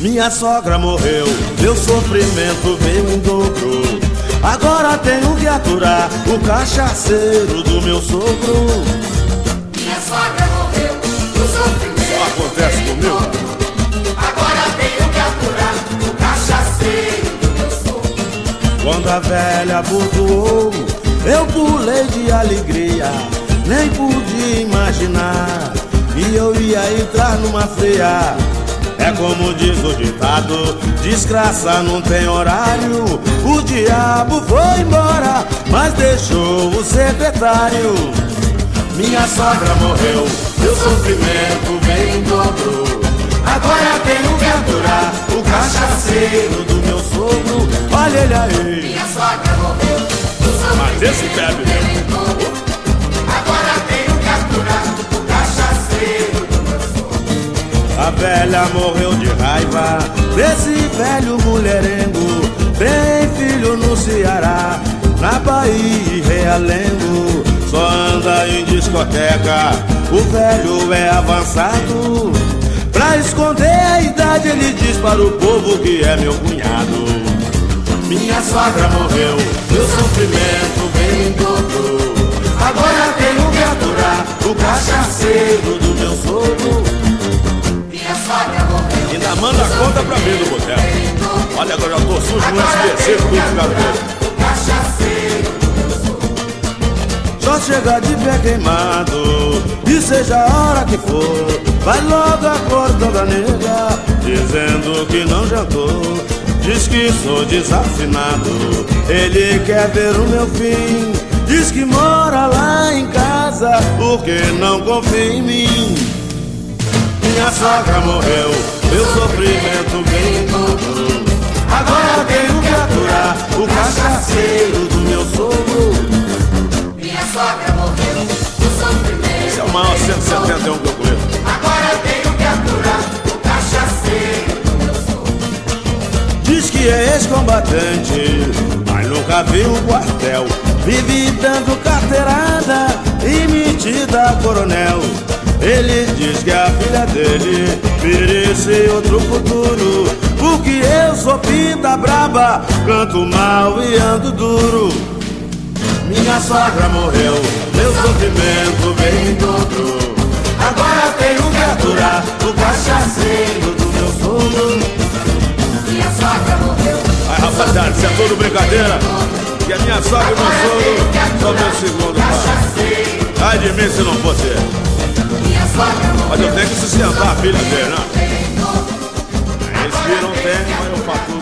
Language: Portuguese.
Minha sogra morreu, meu sofrimento veio em dobro. Agora tenho que aturar o cachaceiro do meu sogro. Minha sogra morreu, o sofrimento Só acontece veio em comigo. dobro. Agora tenho que aturar o cachaceiro do meu sogro. Quando a velha abotoou, eu pulei de alegria, nem pude imaginar que eu ia entrar numa freia. Como diz o ditado, desgraça não tem horário. O diabo foi embora, mas deixou o secretário. Minha sogra morreu, meu sofrimento vem em dobro. Agora tenho que aturar o cachaceiro do meu sogro. Olha ele aí. Minha sogra morreu, o sofrimento Mas esse bebe veio mesmo. Velha morreu de raiva desse velho mulherengo. Tem filho no Ceará, na Bahia e Realengo. Só anda em discoteca, o velho é avançado. Pra esconder a idade, ele diz para o povo que é meu cunhado. Minha sogra morreu, meu sofrimento vem em dobro. Agora tenho que aturar o cachaceiro conta pra mim do boteco. Olha, agora eu tô sujo no SBC, dele. o sogro. Só chega de pé queimado, e seja a hora que for, vai logo acordando a nega, dizendo que não jantou. Diz que sou desafinado, ele quer ver o meu fim. Diz que mora lá em casa, porque não confia em mim. Minha sogra morreu, meu sofrimento vem em dobro. Agora tenho que aturar o cachaceiro do meu sogro. Minha sogra morreu, o sofrimento Esse é o maior veio em 171 que eu conheço. Agora tenho que aturar o cachaceiro do meu sogro. Diz que é ex-combatente, mas nunca viu o quartel. Vive dando carteirada e metida a coronel. Ele diz que a filha dele merece outro futuro. Porque eu sou pinta braba, canto mal e ando duro. Minha sogra morreu, meu sofrimento veio em dobro. Agora tenho que aturar o cachaceiro do meu sogro. Minha sogra morreu, Aí rapaziada, isso é tudo brincadeira. Que a minha sogra e meu são meu segundo pai. cachaceiro. Ai de mim se não fosse Mas eu tenho que sustentar a filha dele, né? veio em dobro. Esse que não tem, mas eu faturo.